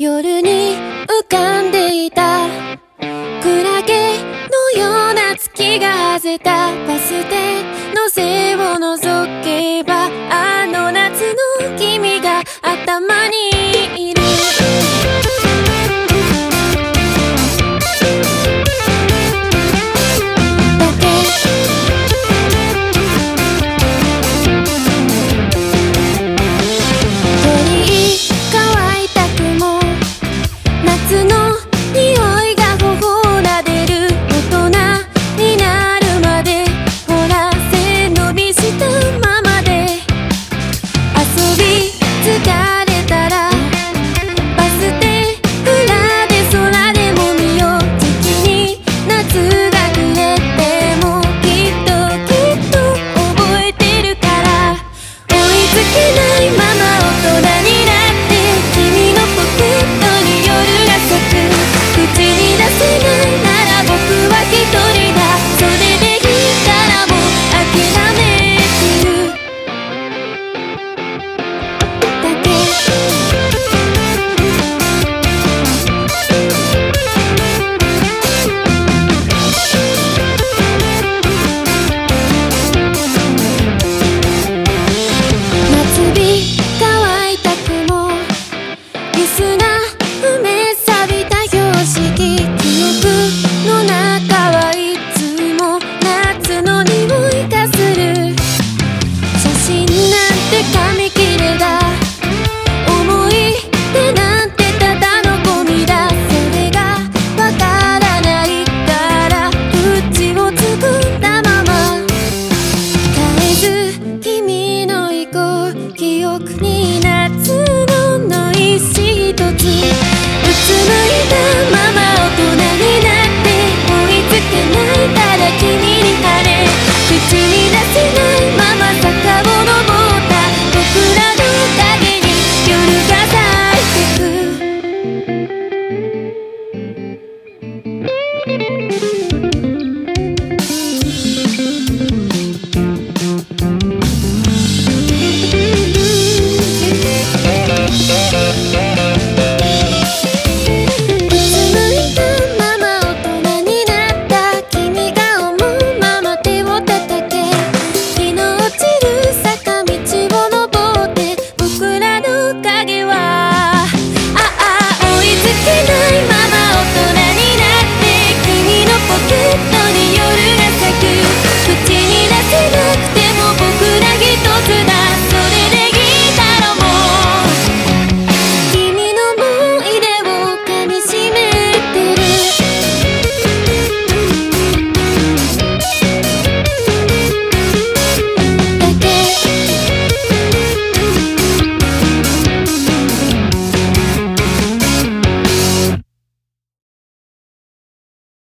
夜に浮かんでいた。クラゲのような月が外れた。バス停の背を覗けばあの夏の君が頭にきな